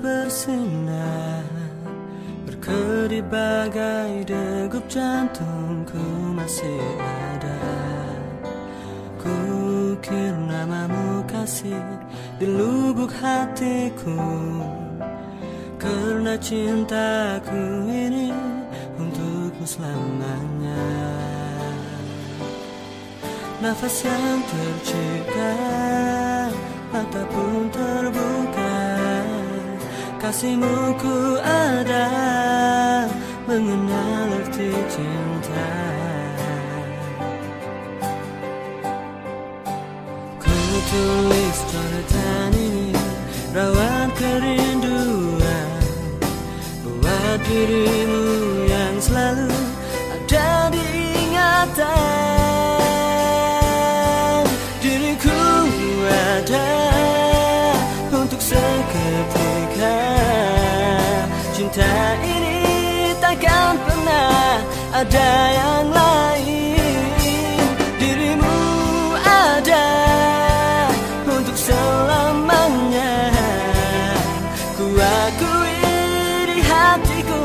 bersinar Berkedip bagai degup jantungku masih ada. Ku kira namamu kasih di lubuk hatiku Karena cintaku ini untukmu selamanya. Nafas yang tercipta Mata pun terbuka Kasihmu ku ada Mengenal arti cinta. Ku tulis coretan ini Rawat kerinduan Buat dirimu Cinta ini takkan pernah ada yang lain. Dirimu ada untuk selamanya. Ku akui di hatiku